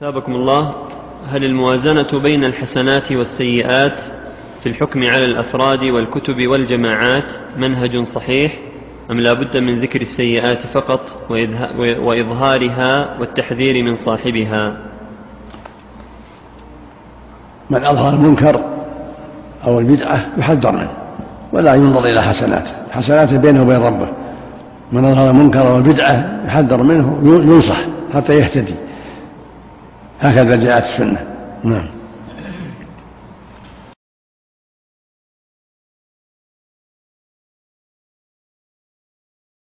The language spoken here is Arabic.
ثابكم الله هل الموازنة بين الحسنات والسيئات في الحكم على الأفراد والكتب والجماعات منهج صحيح أم لا بد من ذكر السيئات فقط وإظهارها والتحذير من صاحبها؟ من أظهر المنكر أو البدعة يحذر منه ولا ينظر إلى حسناته حسناته بينه وبين ربه. من أظهر المنكر أو البدعة يحذر منه ينصح حتى يهتدي. هكذا جاءت السنة. نعم.